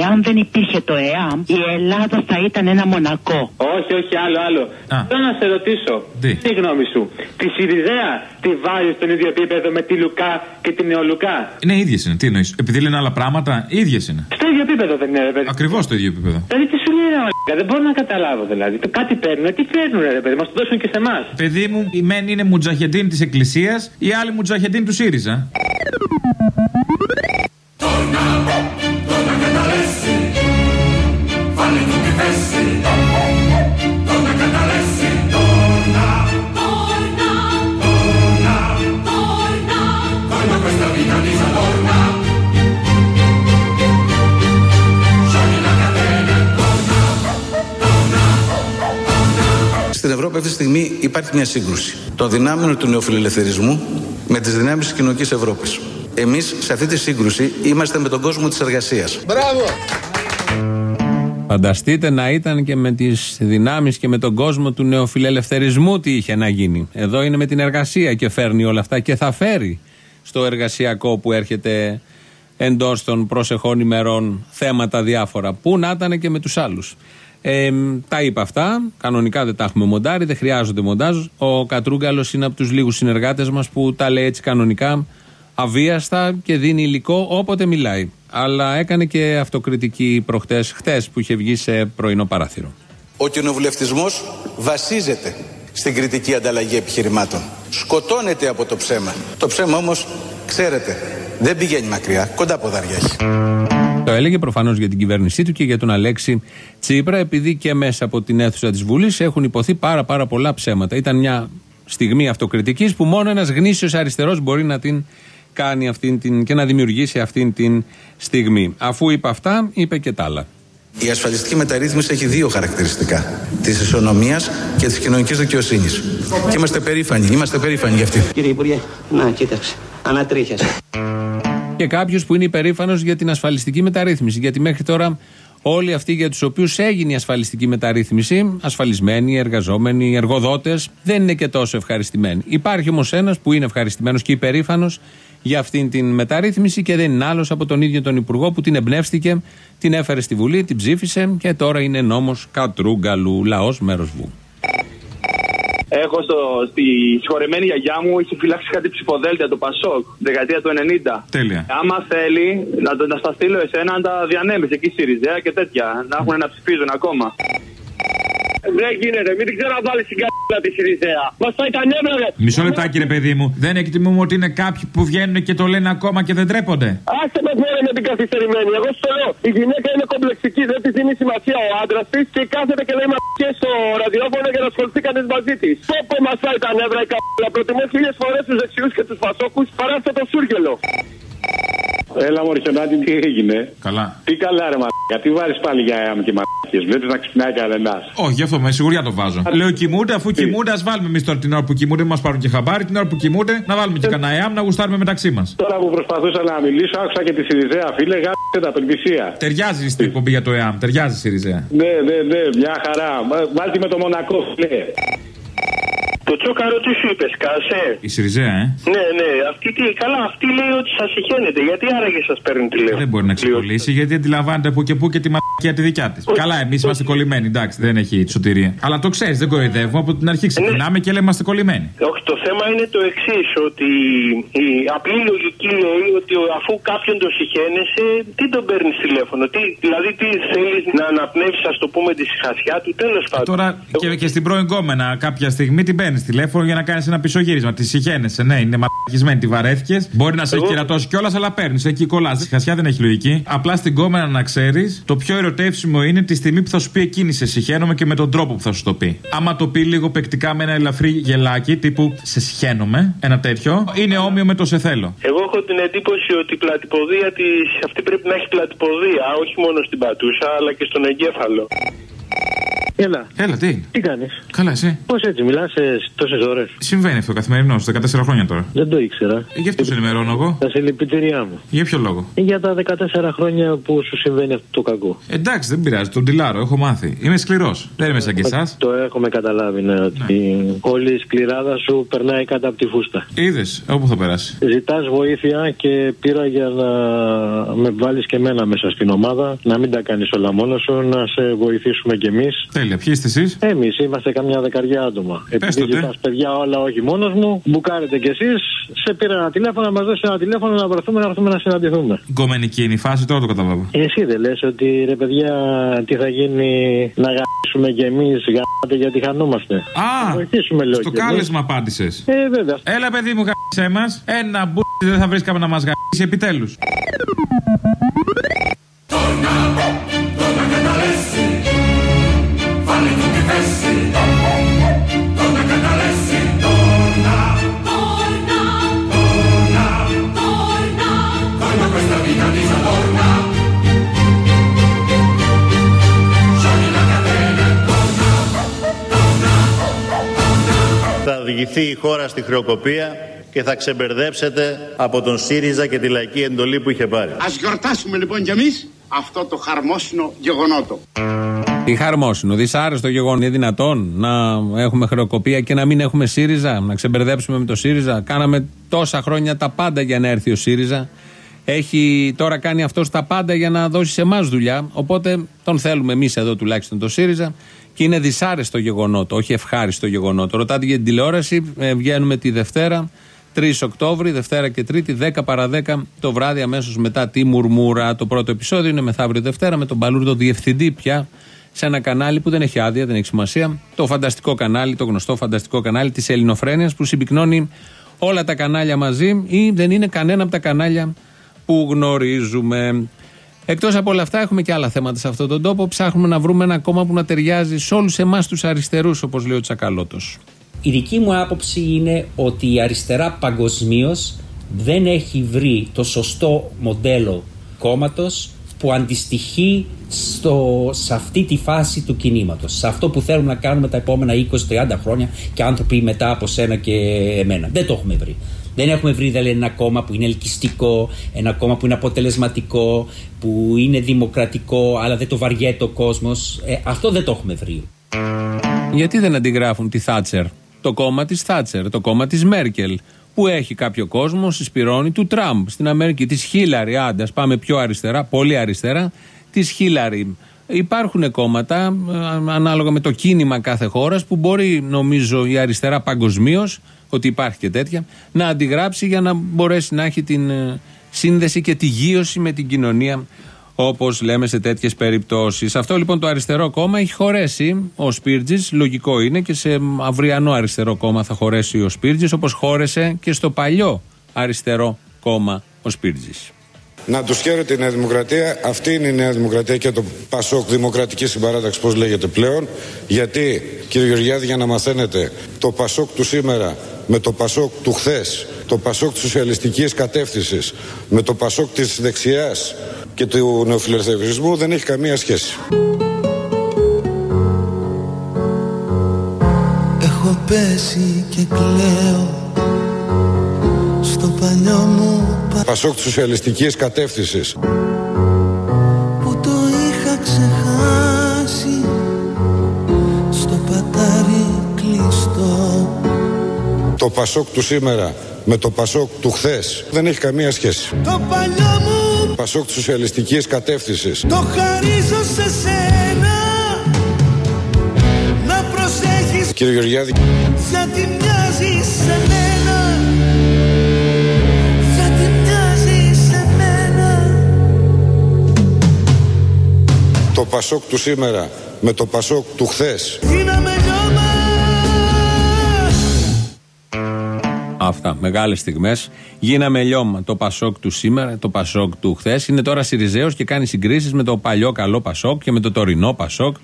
Εάν δεν υπήρχε το ΕΑΜ, η Ελλάδα θα ήταν ένα μονακό. Όχι, όχι, άλλο, άλλο. Θέλω να σε ρωτήσω. Τι; η γνώμη σου; Τη Σιριζέα τη βάζει στον ίδιο επίπεδο με τη Λουκά και τη Νεολουκά; Ναι, ίδιες είναι. Τι εννοείς; Επειδή λένε άλλα πράγματα, ίδιες είναι. Στο ίδιο επίπεδο δεν είναι, ρε παιδί. Ακριβώς στο ίδιο επίπεδο. Δηλαδή τι σου λέει ρε μαλάκα, δεν μπορώ να καταλάβω δηλαδή. Το κάτι παίρνουν, τι παίρνουν ρε παιδί, μας το δώσουν και σε εμάς. Παιδί μου, η μεν είναι μουτζαχεντίν της Εκκλησίας, η άλλη μουτζαχεντίν του ΣΥΡΙΖΑ. Ευρώπη αυτή τη στιγμή υπάρχει μια σύγκρουση των δυνάμεων του νεοφιλελευθερισμού με τις δυνάμεις της κοινωνικής Ευρώπης. Εμείς σε αυτή τη σύγκρουση είμαστε με τον κόσμο της εργασίας. Μπράβο! Φανταστείτε να ήταν και με τις δυνάμεις και με τον κόσμο του νεοφιλελευθερισμού τι είχε να γίνει. Εδώ είναι με την εργασία και φέρνει όλα αυτά και θα φέρει στο εργασιακό που έρχεται εντός των προσεχών ημερών θέματα διάφορα. Πού να ήταν και με τους άλλους. Ε, τα είπα αυτά. Κανονικά δεν τα έχουμε μοντάρει, δεν χρειάζονται μοντάζ. Ο Κατρούγκαλος είναι από τους λίγους συνεργάτες μας που τα λέει έτσι κανονικά, αβίαστα και δίνει υλικό όποτε μιλάει. Αλλά έκανε και αυτοκριτική προχτές, χτες που είχε βγει σε πρωινό παράθυρο. Ο κοινοβουλευτισμός βασίζεται στην κριτική ανταλλαγή επιχειρημάτων. Σκοτώνεται από το ψέμα. Το ψέμα όμως, ξέρετε, δεν πηγαίνει μακριά, κοντά ποδαριά έχει. Το έλεγε προφανώς για την κυβέρνησή του και για τον Αλέξη Τσίπρα, επειδή και μέσα από την αίθουσα της Βουλής έχουν υποθεί πάρα, πάρα πολλά ψέματα. Ήταν μια στιγμή αυτοκριτικής που μόνο ένας γνήσιος αριστερός μπορεί να την κάνει αυτήν την, και να δημιουργήσει αυτήν την στιγμή. Αφού είπε αυτά, είπε και τα άλλα. Η ασφαλιστική μεταρρύθμιση έχει δύο χαρακτηριστικά. Της ισονομίας και της κοινωνικής δικαιοσύνης. Και είμαστε περήφανοι, είμαστε περήφανοι γι' αυτή. Κύριε Υπουργέ, να κοίταξε. Ανατρίχιασε. Και κάποιος που είναι υπερήφανος για την ασφαλιστική μεταρρύθμιση. Γιατί μέχρι τώρα όλοι αυτοί για τους οποίους έγινε η ασφαλιστική μεταρρύθμιση, ασφαλισμένοι, εργαζόμενοι, εργοδότες, δεν είναι και τόσο ευχαριστημένοι. Υπάρχει όμως ένας που είναι ευχαριστημένος και υπερήφανος για αυτήν την μεταρρύθμιση και δεν είναι άλλος από τον ίδιο τον Υπουργό που την εμπνεύστηκε, την έφερε στη Βουλή, την ψήφισε και τώρα είναι νόμος κατρούγκαλου. Λαός μέρος βου. Έχω στο, στη συγχωρεμένη γιαγιά μου έχει φυλάξει κάτι ψηφοδέλτια του Πασόκ, δεκαετία του 90. Τέλεια. Άμα θέλει να, το- να στα στείλω εσένα να τα διανέμεις εκεί στη Ριζέα και τέτοια. Να έχουν να ψηφίζουν ακόμα. Δεν γίνεται, μην την ξαναβάλει στην καρδιά της Ριζέα. Μας πάει τα νεύρα, ρε. Μισό λεπτάκι, ρε παιδί μου. Δεν εκτιμούμε ότι είναι κάποιοι που βγαίνουν και το λένε ακόμα και δεν τρέπονται. Άσε με πέρα με την καθυστερημένη. Εγώ σου το λέω. Η γυναίκα είναι κομπλεξική, δεν της δίνει σημασία ο άντρας της και κάθεται και λέει μαρκέ στο ραδιόφωνο για να ασχοληθεί κανεί μαζί της. Πόπο μας φάει τα νεύρα η καπέλα. Προτιμώ χίλιες φορές τους δεξιούς και τους φασόκους παρά αυτό το σούργελο. Έλα, Μωρισιονάτη, τι έγινε; Καλά. Τι καλά, ρε μαλάκα. Τι βάζεις πάλι για αίμα και μαλάκες. Βλέπεις να ξυπνάει κανένας; Όχι, γι' αυτό με σιγουριά το βάζω. Λέω κοιμούνται, αφού κοιμούνται, ας βάλουμε εμείς τώρα την ώρα που κοιμούνται, μας πάρουν και χαμπάρι. Την ώρα που κοιμούνται, να βάλουμε και κανένα ΕΑΜ να γουστάρουμε μεταξύ μας. Τώρα που προσπαθούσα να μιλήσω, άκουσα και τη Σιριζέα, φίλε, γάμισε τα πελπισία. Ταιριάζει στην εκπομπή για το ΕΑΜ, ταιριάζει η Ριζέα. Ναι, ναι, ναι, μια χαρά. Βάλτε με το Μονακό, φίλε. Το τσόκαρο τι σου είπες, κάσε. Η Σιριζέα, ε; Ναι, ναι, αυτή τι, καλά, αυτή λέει ότι σας συχαίνεται. Γιατί άραγες σας παίρνει τηλέφωνο; Δεν μπορεί να ξεκολλήσει γιατί αντιλαμβάνεται που και που και τη μαλακία τη δικιά της. Καλά, εμείς είμαστε κολλημένοι, εντάξει, δεν έχει σωτηρία. Αλλά το ξέρεις, δεν κοροϊδεύουμε. Από την αρχή ξεκινάμε και λέμε είμαστε κολλημένοι. Όχι, το θέμα είναι το εξής, ότι η απλή λογική λέει ότι αφού κάποιον το συχαίνεσαι, τι τον παίρνεις τηλέφωνο; Τι, δηλαδή, τι θέλεις να αναπνεύσεις, ας το πούμε, τη συχασιά του, τέλος πάντων. Τώρα και, και στην πρώην κόμενα κάποια στιγμή την παίρνεις τηλέφωνο για να κάνεις ένα πισωγύρισμα. Τη συγχαίνεσαι, ναι, είναι μαλακισμένη, τη βαρέθηκες. Μπορεί να σε έχει κερατώσει κιόλας, αλλά παίρνεις. Εκεί κολλάς. Η χασιά δεν έχει λογική. Απλά στην κόμενα να ξέρεις, το πιο ερωτεύσιμο είναι τη στιγμή που θα σου πει εκείνη σε συχαίνομαι και με τον τρόπο που θα σου το πει. Άμα το πει λίγο παικτικά με ένα ελαφρύ γελάκι τύπου σε συχαίνομαι, ένα τέτοιο, είναι όμοιο με το σε θέλω. Εγώ έχω την εντύπωση ότι η πλατυποδία της αυτή πρέπει να έχει πλατυποδία, όχι μόνο στην πατούσα, αλλά και στον εγκέφαλο. Έλα. Έλα, τι. Τι κάνεις; Καλά, εσύ; Πώς έτσι, μιλάς τόσες ώρες; Συμβαίνει αυτό καθημερινό, 14 χρόνια τώρα. Δεν το ήξερα. Ε, γι' αυτό σε ενημερώνω εγώ. Τα συλληπιτήριά μου. Για ποιο λόγο; Για τα 14 χρόνια που σου συμβαίνει αυτό το κακό. Εντάξει, δεν πειράζει, τον τυλάρω, έχω μάθει. Είμαι σκληρός. Δεν είμαι σαν και εσάς. Το έχουμε καταλάβει, ναι, ότι όλη η σκληράδα σου περνάει κάτω από τη φούστα. Είδες, όπου θα περάσει; Ζητάς βοήθεια και πήρα για να με βάλεις και εμένα μέσα στην ομάδα. Να μην τα κάνεις όλα μόνος σου, να σε βοηθήσουμε κι εμείς. Τέλεια, ποιοι είστε εσείς; Εμείς είμαστε καμιά δεκαριά άτομα. Επειδή το, τε. ζητάς παιδιά όλα, όχι μόνος μου, μπουκάρετε κι εσείς. Σε πήρα ένα τηλέφωνο, να μας δώσει ένα τηλέφωνο να βρεθούμε να έρθουμε να συναντηθούμε. Γκομενική είναι η φάση, τώρα το καταλάβω. Εσύ δεν λες ότι ρε παιδιά, τι θα γίνει να γαμίσουμε κι εμείς, γαμάτε γιατί χανόμαστε. Α, Να βοηθήσουμε λέω στο κι εμείς. κάλεσμα απάντησες. Ε, βέβαια. Έλα, παιδί μου, γάμισε μας. Ένα μπου δεν θα βρίσκαμε να μας γαμίσει επιτέλους. Οδηγηθεί η χώρα στη χρεοκοπία και θα ξεμπερδέψετε από τον ΣΥΡΙΖΑ και τη λαϊκή εντολή που είχε πάρει. Ας γιορτάσουμε λοιπόν κι εμείς αυτό το χαρμόσυνο γεγονότο. Τι χαρμόσυνο, δυσάρεστο γεγονό. Είναι δυνατόν να έχουμε χρεοκοπία και να μην έχουμε ΣΥΡΙΖΑ, να ξεμπερδέψουμε με το ΣΥΡΙΖΑ. Κάναμε τόσα χρόνια τα πάντα για να έρθει ο ΣΥΡΙΖΑ. Έχει τώρα κάνει αυτός τα πάντα για να δώσει σε εμάς δουλειά. Οπότε τον θέλουμε εμείς εδώ τουλάχιστον το ΣΥΡΙΖΑ. Και είναι δυσάρεστο γεγονότο, όχι ευχάριστο γεγονότο. Ρωτάτε για την τηλεόραση, ε, βγαίνουμε τη Δευτέρα, 3 Οκτώβρη, Δευτέρα και Τρίτη, 10 παρα 10 το βράδυ, αμέσως μετά τη Μουρμούρα. Το πρώτο επεισόδιο είναι μεθαύριο Δευτέρα με τον Παλούρδο διευθυντή πια σε ένα κανάλι που δεν έχει άδεια, δεν έχει σημασία. Το φανταστικό κανάλι, το γνωστό φανταστικό κανάλι της Ελληνοφρένειας που συμπυκνώνει όλα τα κανάλια μαζί ή δεν είναι κανένα από τα κανάλια που γνωρίζουμε. Εκτός από όλα αυτά, έχουμε και άλλα θέματα σε αυτόν τον τόπο. Ψάχνουμε να βρούμε ένα κόμμα που να ταιριάζει σε όλους εμάς τους αριστερούς, όπως λέει ο Τσακαλώτος. Η δική μου άποψη είναι ότι η αριστερά παγκοσμίως δεν έχει βρει το σωστό μοντέλο κόμματος που αντιστοιχεί στο, σε αυτή τη φάση του κινήματος. Σε αυτό που θέλουμε να κάνουμε τα επόμενα 20-30 χρόνια και άνθρωποι μετά από σένα και εμένα. Δεν το έχουμε βρει. Δεν έχουμε βρει δηλαδή ένα κόμμα που είναι ελκυστικό, ένα κόμμα που είναι αποτελεσματικό, που είναι δημοκρατικό, αλλά δεν το βαριέται ο κόσμος. Ε, αυτό δεν το έχουμε βρει. Γιατί δεν αντιγράφουν τη Θάτσερ, το κόμμα της Θάτσερ, το κόμμα της Μέρκελ, που έχει κάποιο κόσμο, συσπηρώνει του Τραμπ στην Αμερική, της Χίλαρη. Άντε, πάμε πιο αριστερά, πολύ αριστερά, της Χίλαρη. Υπάρχουν κόμματα, ε, ανάλογα με το κίνημα κάθε χώρας, που μπορεί, νομίζω, η αριστερά παγκοσμίως, ότι υπάρχει και τέτοια, να αντιγράψει για να μπορέσει να έχει την ε, σύνδεση και τη γύρωση με την κοινωνία Όπως λέμε σε τέτοιες περιπτώσεις. Αυτό λοιπόν το αριστερό κόμμα έχει χωρέσει ο Σπίρτζης. Λογικό είναι και σε αυριανό αριστερό κόμμα θα χωρέσει ο Σπίρτζης, όπως χώρεσε και στο παλιό αριστερό κόμμα ο Σπίρτζης. Να τους χαίρεται η Νέα Δημοκρατία. Αυτή είναι η Νέα Δημοκρατία και το Πασόκ Δημοκρατική Συμπαράταξη, πώς λέγεται πλέον. Γιατί, κύριε Γεωργιάδη, για να μαθαίνετε, το Πασόκ του σήμερα με το Πασόκ του χθες, το Πασόκ της σοσιαλιστικής κατεύθυνσης, με το Πασόκ της δεξιάς και του νεοφιλελευθερισμού δεν έχει καμία σχέση. Έχω πέσει και κλαίω στο παλιό μου Πασόκ της σοσιαλιστικής κατεύθυνσης. Που το είχα ξεχάσει στο πατάρι κλειστό. Το Πασόκ του σήμερα με το Πασόκ του χθες δεν έχει καμία σχέση. Το παλιό μου Πασόκ της σοσιαλιστικής κατεύθυνσης. Το χαρίζω σε σένα. Να προσέχεις Κύριε Γεωργιάδη. Γιατί μοιάζεις σε μένα Το Πασόκ του σήμερα με το Πασόκ του χθες Γίναμε λιώμα Αυτά. Μεγάλες στιγμές. Γίναμε λιώμα. Το Πασόκ του σήμερα, το Πασόκ του χθες. Είναι τώρα Σιριζέος και κάνει συγκρίσεις με το παλιό καλό Πασόκ και με το τωρινό Πασόκ.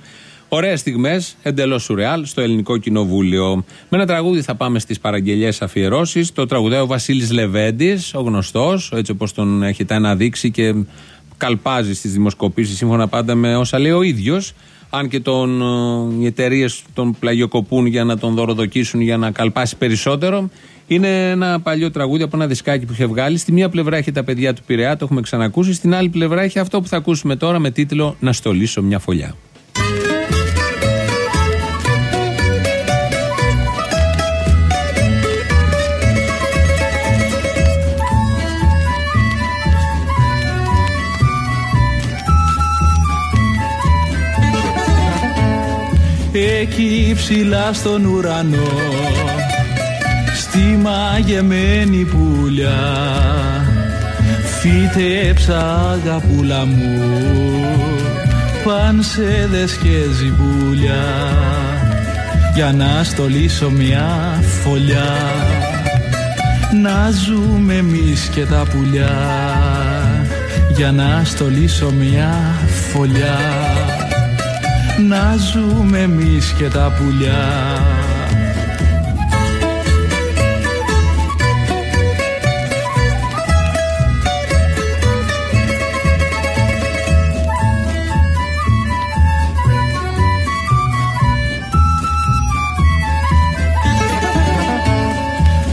Ωραίες στιγμές, εντελώς σουρεάλ, στο ελληνικό κοινοβούλιο. Με ένα τραγούδι θα πάμε στις παραγγελίε αφιερώσεις. Το τραγουδάει ο Βασίλης Λεβέντης, ο γνωστός, έτσι όπως τον έχετε αναδείξει και καλπάζεις στις δημοσκοπήσεις σύμφωνα πάντα με όσα λέει ο ίδιος. Αν και τον, ε, οι εταιρείες τον πλαγιοκοπούν για να τον δωροδοκίσουν για να καλπάσει περισσότερο. Είναι ένα παλιό τραγούδι από ένα δισκάκι που είχε βγάλει. Στη μία πλευρά έχει τα παιδιά του Πειραιά, το έχουμε ξανακούσει. Στην άλλη πλευρά έχει αυτό που θα ακούσουμε τώρα με τίτλο Να στολίσω μια φωλιά. Εκεί ψηλά στον ουρανό Στη μαγεμένη πουλιά. Φύτεψα αγαπούλα μου Πανσέδες και ζυμπούλια. Για να στολίσω μια φωλιά. Να ζούμε εμείς και τα πουλιά. Για να στολίσω μια φωλιά να ζούμε εμείς και τα πουλιά.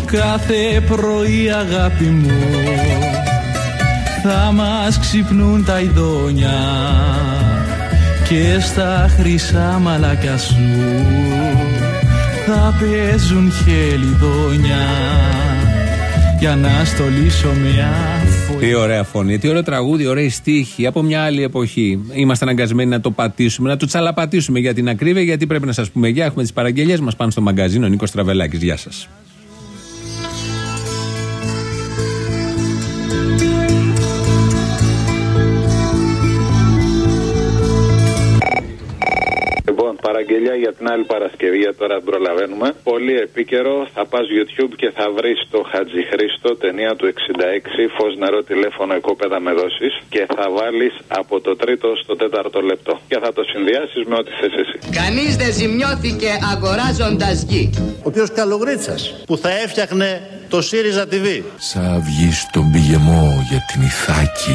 Κάθε πρωί αγάπη μου θα μας ξυπνούν τα ειδόνια και στα χρυσά μαλακιά σου θα παίζουν χελιδόνια για να στολίσω μια φωλιά. Τι ωραία φωνή, τι ωραίο τραγούδι, ωραία στίχη από μια άλλη εποχή. Είμαστε αναγκασμένοι να το πατήσουμε, να το τσαλαπατήσουμε για την ακρίβεια, γιατί πρέπει να σας πούμε γεια. Έχουμε τις παραγγελίες μας πάνω στο μαγκαζίνο Νίκος Τραβελάκης. Γεια σας. Παραγγελιά για την άλλη Παρασκευή, για τώρα δεν προλαβαίνουμε. Πολύ επίκαιρο. Θα πας YouTube και θα βρεις το Χατζη Χρήστο, ταινία του 66, φως νερό τηλέφωνο οικόπεδα με δόσεις. Και θα βάλεις από το τρίτο στο τέταρτο λεπτό. Και θα το συνδυάσεις με ό,τι θες εσύ. Κανείς δεν ζημιώθηκε αγοράζοντας γη. Ο κ. Καλογρίτσας που θα έφτιαχνε το ΣΥΡΙΖΑ TV. Σα βγει στον πηγεμό για την Ιθάκη.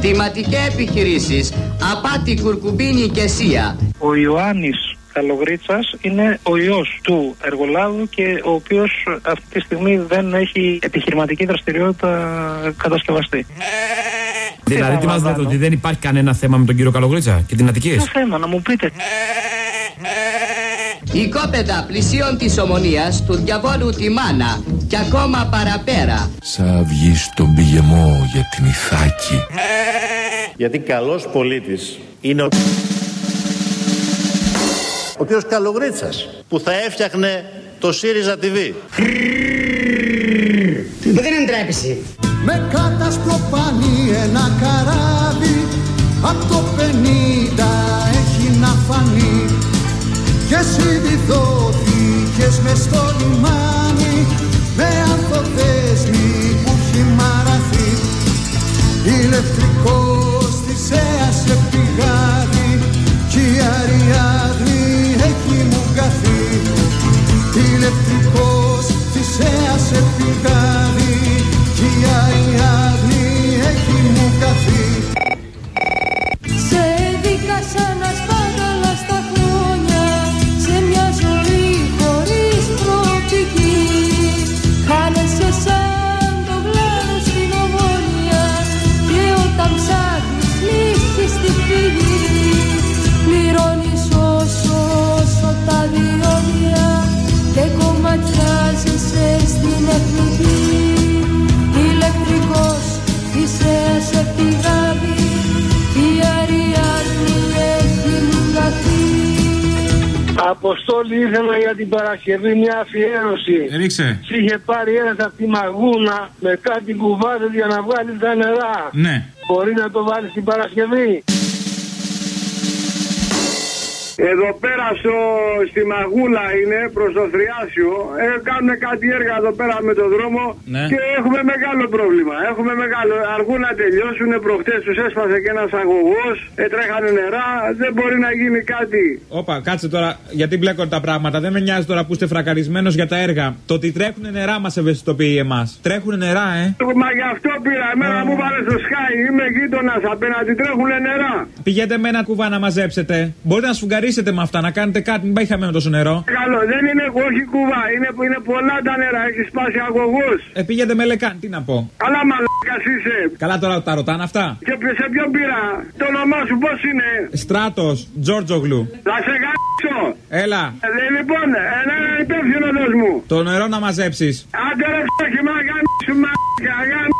Τιματικέ επιχειρήσεις, απάτη, κουρκουμπίνη και σία. Ο Ιωάννης Καλογρίτσας είναι ο ιός του εργολάβου και ο οποίος αυτή τη στιγμή δεν έχει επιχειρηματική δραστηριότητα κατασκευαστή. Δηλαδή, τι μας λέτε, Επαναλαμβάνω. ότι δεν υπάρχει κανένα θέμα με τον κύριο Καλογρίτσα και την Αττική; Ποιο θέμα, να μου πείτε. Οικόπεδα πλησίων της ομονίας του διαβόλου τη μάνα και ακόμα παραπέρα. Σα βγει στον πηγεμό για την Ιθάκη. Γιατί καλός πολίτης είναι ο... Ο κύριος Καλογρίτσας που θα έφτιαχνε το ΣΥΡΙΖΑ TV. Δεν εντρέπεσαι. Με κατασπροπάνει ένα καράβι Απ' το 50 έχει να φανεί Και εσύ βυθώθηκες μες στο λιμάνι Με ανθοδέσμη που έχει μαραθεί Ηλεκτρικός της σε πηγάδι Κι η Αριάδνη έχει μου καθεί Ηλεκτρικός της σε πηγάδι. Κι η Αριάδνη έχει μου καθεί Αποστόλη ήθελα για την Παρασκευή μια αφιέρωση. Ρίξε. Σ' είχε πάρει ένας από τη μαγούνα με κάτι κουβάδες για να βγάλεις τα νερά. Ναι. Μπορεί να το βάλεις την Παρασκευή; Εδώ πέρα στο, στη Μαγούλα είναι προς το Θριάσιο. Ε, κάνουν κάτι έργα εδώ πέρα με το δρόμο Ναι. και έχουμε μεγάλο πρόβλημα. Έχουμε μεγάλο. Αργούν να τελειώσουν. Προχτές τους έσπασε και ένας αγωγός. Ε, τρέχανε νερά. Δεν μπορεί να γίνει κάτι. Όπα, κάτσε τώρα, γιατί μπλέκονται τα πράγματα. Δεν με νοιάζει τώρα που είστε φρακαρισμένος για τα έργα. Το ότι τρέχουν νερά μας ευαισθητοποιεί εμάς. Τρέχουν νερά, ε. Μα γι' αυτό πήρα. Εμένα μου βάλε στο Sky. Είμαι γείτονας απέναντι. Τρέχουν νερά. Πηγαίνετε με ένα κουβά να μαζέψετε. Μπορείτε να σφουγγαρίσετε με αυτά, να κάνετε κάτι. Μην πάει χαμένο τόσο νερό. Καλό, δεν είναι όχι κουβά. Είναι, είναι πολλά τα νερά. Έχεις σπάσει αγωγό. Ε, πήγαινε με λεκάν, τι να πω. Καλά, μαλάκας είσαι. Καλά τώρα τα ρωτάνε αυτά. Και ποιο- σε ποιον πήρα. Το όνομά σου πώς είναι; Στράτος, Τζόρτζογλου. Θα σε γάμψω. Έλα, Ε, λοιπόν, ένα υπεύθυνο δος μου. το νερό να μαζέψεις. Άντε ρε φτώχη, μα γάμψου, μα γάμψου.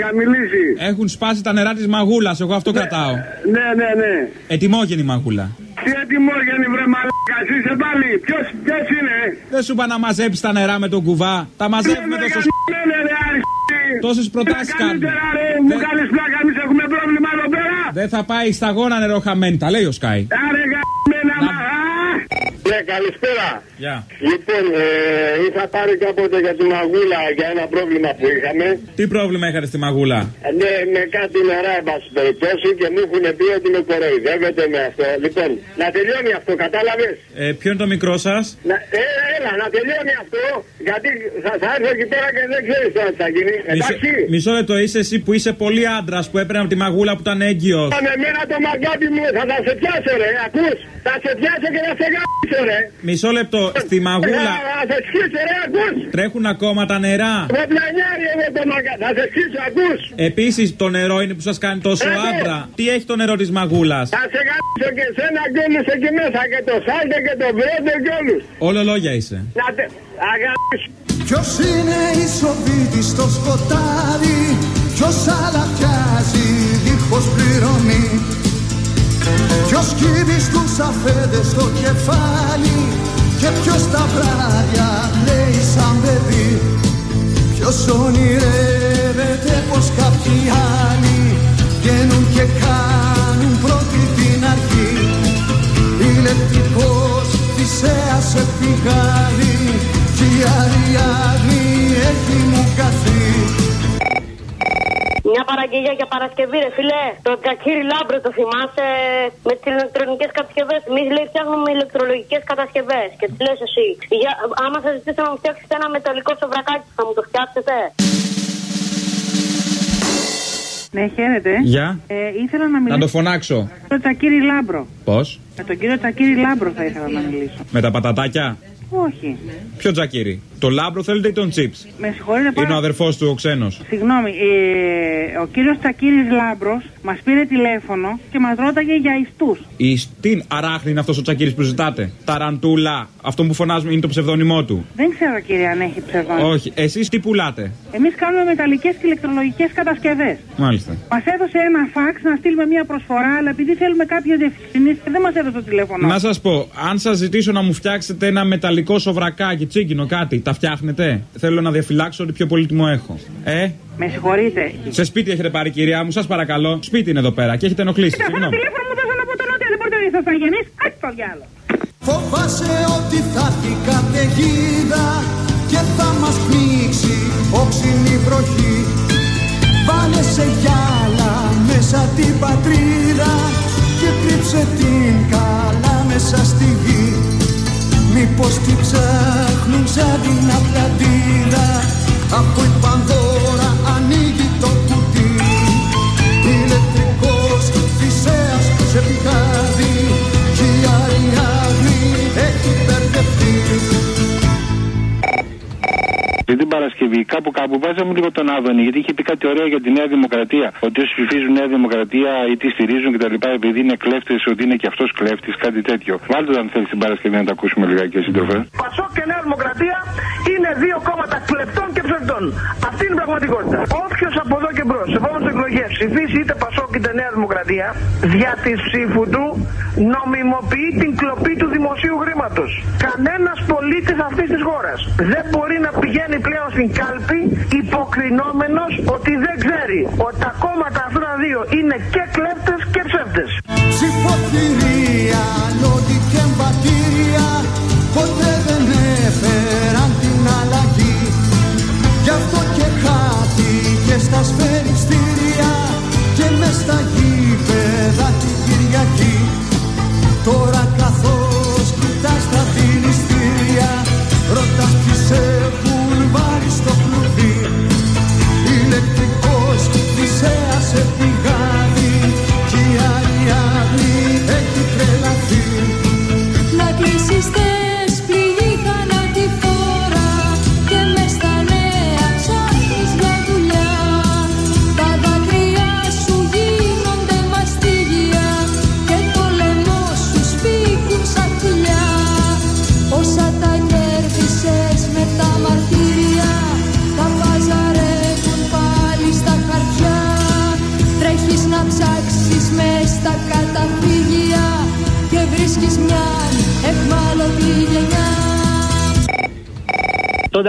είχα μιλήσεις. Έχουν σπάσει τα νερά της μαγούλας, εγώ αυτό κρατάω. Ναι, ναι, ναι. Ετοιμόγενη μαγούλα. Τι ετοιμόγενη βρε μαλάκα, είσαι πάλι. Ποιος, ποιος είναι; Δεν σου είπα να μαζέψεις τα νερά με τον κουβά. Τα μαζεύουμε τόσο. Ναι, ρε, αριστεί. Τόσες προτάσεις Τι κάνουμε. καλύτερα, ρε, μου κάνεις πλάκα, εμείς έχουμε πρόβλημα εδώ πέρα. Δεν θα πάει στα γόνα νερό χαμένη, τα λέει ο Σκάι. Άρε, γαμμένα, μα, α. Ναι, καλησπέρα. Γεια. Λοιπόν, ε, είχα πάρει κάποτε για τη μαγούλα για ένα πρόβλημα που είχαμε. Τι πρόβλημα είχατε στη μαγούλα; Ε, Ναι, με κάτι νερά, εν πάση περιπτώσει, και μου έχουν πει ότι με κοροϊδεύετε με αυτό. Λοιπόν, να τελειώνει αυτό, κατάλαβες; Ε, ποιο είναι το μικρό σας; Να, ε, έλα, να τελειώνει αυτό, γιατί θα, θα έρθω εκεί πέρα και δεν ξέρεις τώρα τι θα γίνει. Εντάξει. Μισό λεπτό, είσαι εσύ που είσαι πολύ άντρας που έπαιρνε από τη μαγούλα που ήταν έγκυος. Με εμένα το μαγκάτι μου θα, θα σε πιάσω, ρε, ακούς; Θα σε πιάσω και θα σε γάμψω, ρε. Μισό λεπτό, στη μαγούλα Θα, θα σε σκίσω, ρε, ακούς. τρέχουν ακόμα τα νερά. Με πλανιάρι εγώ το μαγκάτι, θα σε σκίσω, ακούς. Επίσης το νερό είναι που σας κάνει τόσο Ε, ναι. άντρα. Τι έχει το νερό της μαγούλας; Θα σε γάμψω και σένα και όλους εκεί μέσα και το σάλτε και το βρέντε και όλους. Όλο λόγια είσαι. Να τε... Αγάπη. Ποιος είναι ισοβήτης στο σκοτάδι; Ποιος αλαφιάζει δίχως πληρωμή Ποιος κύβει στους αφέντες στο κεφάλι Και ποιος τα βράδια λέει σαν παιδί. Ποιος ονειρεύεται πως κάποιοι άλλοι Βγαίνουν και κάνουν πρώτη την αρχή. Ηλεκτρικός θυσέα σε πηγάλι Κι η Αριάδνη έχει μου καθεί μια παραγγελία για Παρασκευή, ρε φίλε. Το Τζακίρι Λάμπρο το θυμάσαι; Με τις ηλεκτρονικές κατασκευές. Εμείς λέει φτιάχνουμε ηλεκτρολογικές κατασκευές. Και τις λες εσύ. Για, άμα σας ζητήσω να μου φτιάξετε ένα μεταλλικό σοβρακάκι, θα μου το φτιάξετε. Ναι, χαίρετε. Γεια. Ε, ήθελα να Να μιλήσω το φωνάξω. με τον Τσακίρη Λάμπρο. Πώς; Με τον κύριο Τσακίρη Λάμπρο θα ήθελα να μιλήσω. Με τα πατατάκια; Όχι. Ποιο Τσακίρη; Το Λάμπρο θέλετε ή τον τσιπς; Με συγχωρείτε πάρα Είναι ο αδερφός του ο ξένος. Συγγνώμη, ε, ο κύριος Τσακίρης Λάμπρος μας πήρε τηλέφωνο και μας ρώταγε για ιστούς. Η την αράχνη είναι αυτός ο Τσακίρης που ζητάτε; Ταραντούλα. Αυτό που φωνάζουμε είναι το ψευδόνυμό του; Δεν ξέρω κύριε αν έχει ψευδόνυμο. Όχι. Εσείς τι πουλάτε; Εμείς κάνουμε μεταλλικές και ηλεκτρολογικές κατασκευές. Μάλιστα. Μας έδωσε ένα φάξ να στείλουμε μια προσφορά, αλλά επειδή θέλουμε κάποιες διευκρινήσεις δεν μας έδωσε το τηλέφωνο. Να σας πω, αν σας ζητήσω να μου φτιάξετε ένα μεταλλικό σοβρακάκι, τσίγκινο κάτι, τα φτιάχνετε; Θέλω να διαφυλάξω ότι πιο πολύτιμο έχω. Ε, Με συγχωρείτε. σε σπίτι έχετε πάρει, κυρία μου, σας παρακαλώ. Σπίτι είναι εδώ πέρα και έχετε ενοχλήσει. Κοίτα, αυτό το Συγγνώμη. τηλέφωνο μου δώσανε από τον Νότια, δεν μπορείτε να ήσασταν γενείς. Άχι το διάλογο. Φοβάσαι ότι θα έρθει καταιγίδα και θα μας πνίξει όξινη βροχή Βάλε σε γυάλα μέσα την πατρίδα και κρύψε την καλά μέσα στη γη Μήπως την ψάχνουν σαν την Ατλαντίδα από η Πανδώρα ανοίγει Και την Παρασκευή κάπου κάπου βάζα μου λίγο τον Άδωνη γιατί είχε πει κάτι ωραίο για τη Νέα Δημοκρατία. Ότι όσοι ψηφίζουν Νέα Δημοκρατία ή τη στηρίζουν κτλ. επειδή είναι κλέφτες, ότι είναι και αυτός κλέφτης, κάτι τέτοιο. Βάλτε το αν θέλεις την Παρασκευή να τα ακούσουμε λιγάκι, σύντροφε. Πασόκ και Νέα Δημοκρατία είναι δύο κόμματα κλεπτών και ψευδών. Αυτή είναι η πραγματικότητα. Όποιος από εδώ και μπρος, σε επόμενες εκλογές ψηφίσει είτε Πασόκ είτε Νέα Δημοκρατία, δια της ψήφου του νομιμοποιεί την κλοπή του δημοσίου χρήματος. Κανένας πολίτης αυτής της χώρας δεν μπορεί να πηγαίνει πλέον στην κάλπη υποκρινόμενος ότι δεν ξέρει ότι τα κόμματα αυτά τα δύο είναι και κλέπτε και ψεύτες. Ψηφοθυρία, λόγοι και εμβατήρια ποτέ χάθηκε στα σφαιριστήρια και μες στα γήπεδα την Κυριακή. Τώρα καθώς κοιτάς τα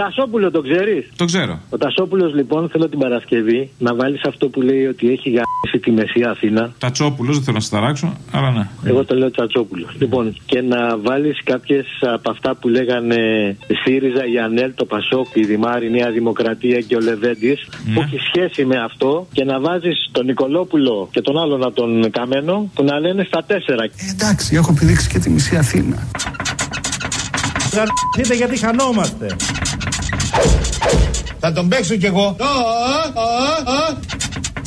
Τασόπουλο τον ξέρεις; Το ξέρω. Ο Τασόπουλος λοιπόν θέλω την Παρασκευή να βάλεις αυτό που λέει ότι έχει γαμίσει τη Μεσία Αθήνα. Τατσόπουλος, δεν θέλω να σα ταράξω, αλλά ναι. Εγώ το λέω Τσατσόπουλο. Λοιπόν, και να βάλεις κάποιες από αυτά που λέγανε ΣΥΡΙΖΑ, η ΑΝΕΛ, το ΠΑΣΟΚ, η Δημάρη, η Νέα Δημοκρατία και ο Λεβέντης, που έχει σχέση με αυτό και να βάζεις τον Νικολόπουλο και τον άλλον από τον Καμένο που να λένε στα τέσσερα. Εντάξει, έχω πηδήξει και τη μισή Αθήνα. Δείτε γιατί χανόμαστε. Θα τον παίξω κι εγώ.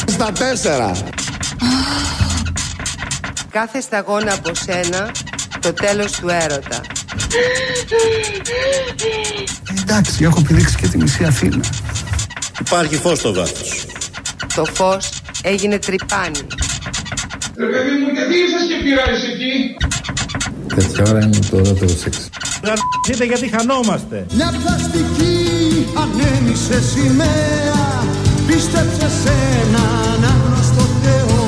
Στα τέσσερα. Κάθε σταγόνα από σένα το τέλος του έρωτα. Εντάξει, έχω πηδήξει και τη μισή Αθήνα. Υπάρχει φως στο βάθος. Το φως έγινε τρυπάνι. Ρε παιδί μου, γιατί είσαστε και πειράζει εκεί; Τέτοια ώρα είναι το ωραίο σεξ. Δείτε γιατί χανόμαστε. Μια πλαστική ανέμισε σημαία. Πίστεψε σε έναν άγνωστο Θεό.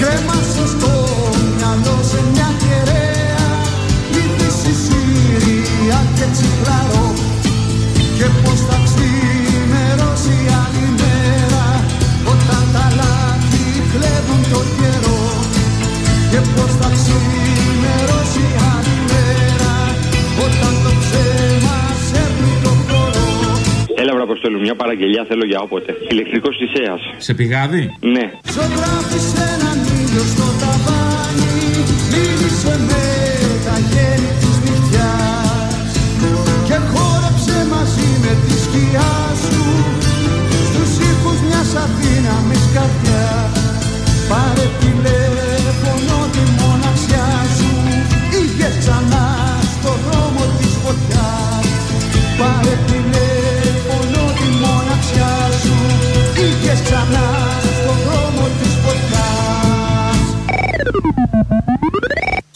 Κρέμασε στο μυαλό σε μια κεραία. Λύθιση Σύρια και τσιπλαρό Και πως θα ξημερώσει άλλη μέρα Όταν τα λάθη κλέβουν το καιρό. Και πως θα ξημερώσει άλλη μέρα Όταν το ψέμα σέρνει το χώρο Έλα, βρε Αποστόλου, μια παραγγελιά θέλω για όποτε. Ηλεκτρικός Ισέα. Σε πηγάδι; Ναι. Ζωγράφησε έναν ήλιο στο ταβάνι Μίλησε με τα γέννη της νυχτιάς Και χόρεψε μαζί με τη σκιά σου Στους ήχους μιας αδύναμης καρδιάς Πάρε τηλέφωνο τη μοναξιά σου Είχε ξανά στο δρόμο της φωτιάς Πάρε